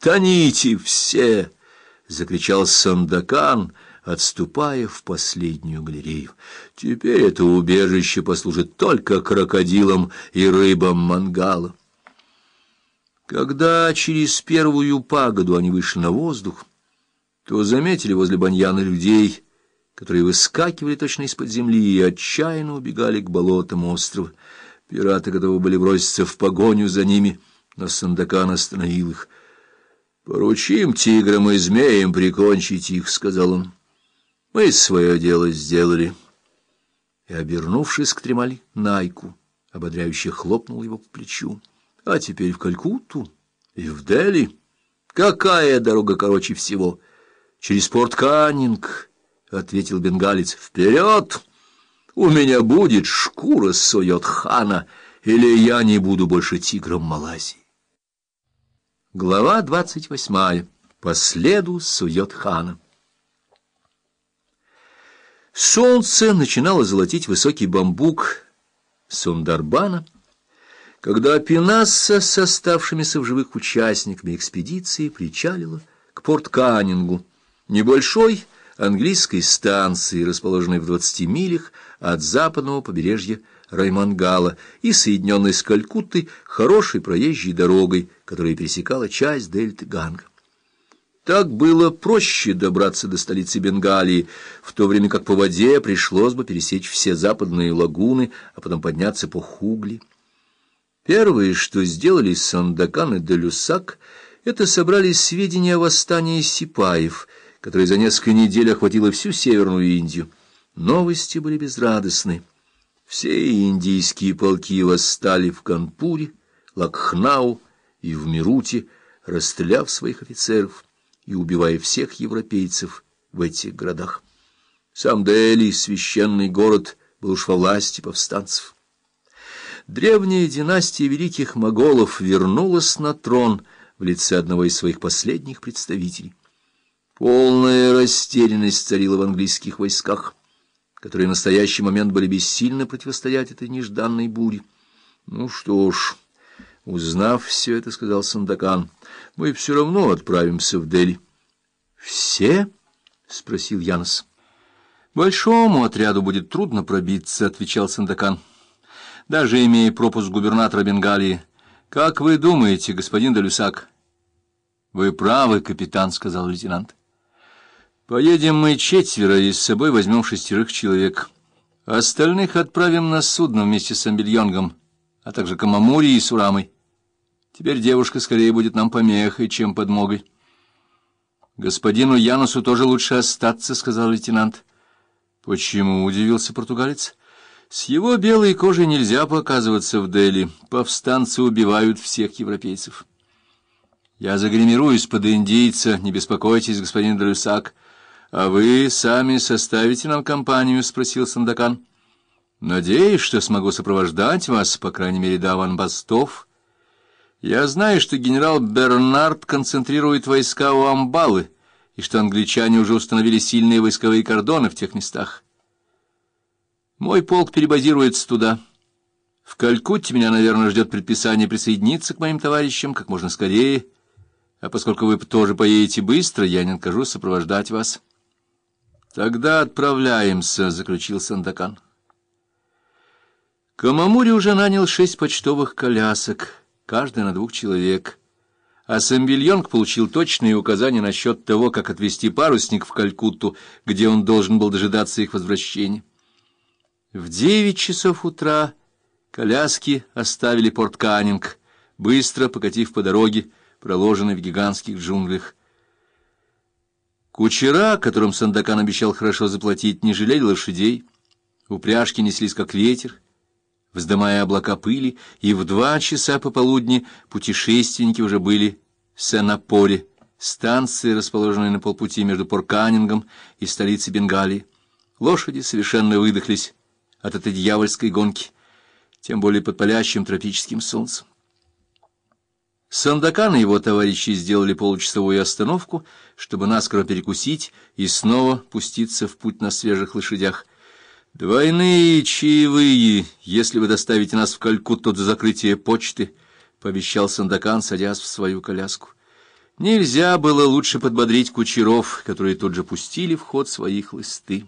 «Тоните все!» — закричал Сандакан, отступая в последнюю галерею. «Теперь это убежище послужит только крокодилам и рыбам мангала». Когда через первую пагоду они вышли на воздух, то заметили возле баньяна людей, которые выскакивали точно из-под земли и отчаянно убегали к болотам острова. Пираты готовы были броситься в погоню за ними, но Сандакан остановил их. «Поручим тиграм и змеям прикончить их», — сказал он. «Мы свое дело сделали». И, обернувшись к Тремали, Найку, ободряюще хлопнул его по плечу. А теперь в Калькутту и в Дели. Какая дорога короче всего? Через порт Каннинг, — ответил бенгалец. Вперед! У меня будет шкура Сойот-хана, или я не буду больше тигром Малайзии. Глава двадцать восьмая. По следу Суйот-хана. Солнце начинало золотить высокий бамбук Сундарбана, когда Пинасса с оставшимися в живых участниками экспедиции причалила к порт-Каннингу, небольшой английской станции, расположенной в 20 милях от западного побережья Раймангала и соединенной с Калькуттой хорошей проезжей дорогой, которая пересекала часть дельты Ганга. Так было проще добраться до столицы Бенгалии, в то время как по воде пришлось бы пересечь все западные лагуны, а потом подняться по Хугли. Первое, что сделали Сандакан и Делюсак, это собрали сведения о восстании сипаев, которое за несколько недель охватило всю Северную Индию. Новости были безрадостны. Все индийские полки восстали в Канпуре, Лакхнау и в Мируте, расстреляв своих офицеров и убивая всех европейцев в этих городах. Сам Дели, священный город, был уж во власти повстанцев. Древняя династия великих моголов вернулась на трон в лице одного из своих последних представителей. Полная растерянность царила в английских войсках, которые в настоящий момент были бессильны противостоять этой нежданной буре. Ну что ж, узнав все это, сказал Сандакан, мы все равно отправимся в Дели. Все? спросил Янос. Большому отряду будет трудно пробиться, отвечал Сандакан даже имея пропуск губернатора Бенгалии. Как вы думаете, господин Далюсак? Вы правы, капитан, сказал лейтенант. Поедем мы четверо и с собой возьмем шестерых человек. Остальных отправим на судно вместе с Амбельонгом, а также Камамури и Сурамой. Теперь девушка скорее будет нам помехой, чем подмогой. Господину Янусу тоже лучше остаться, сказал лейтенант. Почему удивился португалец? С его белой кожей нельзя показываться в Дели. Повстанцы убивают всех европейцев. Я загримируюсь под индийца, не беспокойтесь, господин Дрюсак. А вы сами составите нам компанию, спросил Сандакан. Надеюсь, что смогу сопровождать вас, по крайней мере, до аванбастов. Я знаю, что генерал Бернард концентрирует войска у Амбалы, и что англичане уже установили сильные войсковые кордоны в тех местах. Мой полк перебазируется туда. В Калькутте меня, наверное, ждет предписание присоединиться к моим товарищам как можно скорее, а поскольку вы тоже поедете быстро, я не откажусь сопровождать вас. Тогда отправляемся, — заключил Сандакан. Камамури уже нанял шесть почтовых колясок, каждая на двух человек, а Самбельонг получил точные указания насчет того, как отвезти парусник в Калькутту, где он должен был дожидаться их возвращения. В девять часов утра коляски оставили порт Каннинг, быстро покатив по дороге, проложенной в гигантских джунглях. Кучера, которым Сандакан обещал хорошо заплатить, не жалели лошадей. Упряжки неслись как ветер, вздымая облака пыли, и в два часа пополудни путешественники уже были в Сенапоре, станции, расположенной на полпути между Порканингом и столицей Бенгалии. Лошади совершенно выдохлись от этой дьявольской гонки, тем более под палящим тропическим солнцем. Сандакан и его товарищи сделали получасовую остановку, чтобы наскоро перекусить и снова пуститься в путь на свежих лошадях. «Двойные чаевые, если вы доставите нас в Калькутту до закрытия почты», — пообещал Сандакан, садясь в свою коляску. Нельзя было лучше подбодрить кучеров, которые тут же пустили в ход свои хлысты.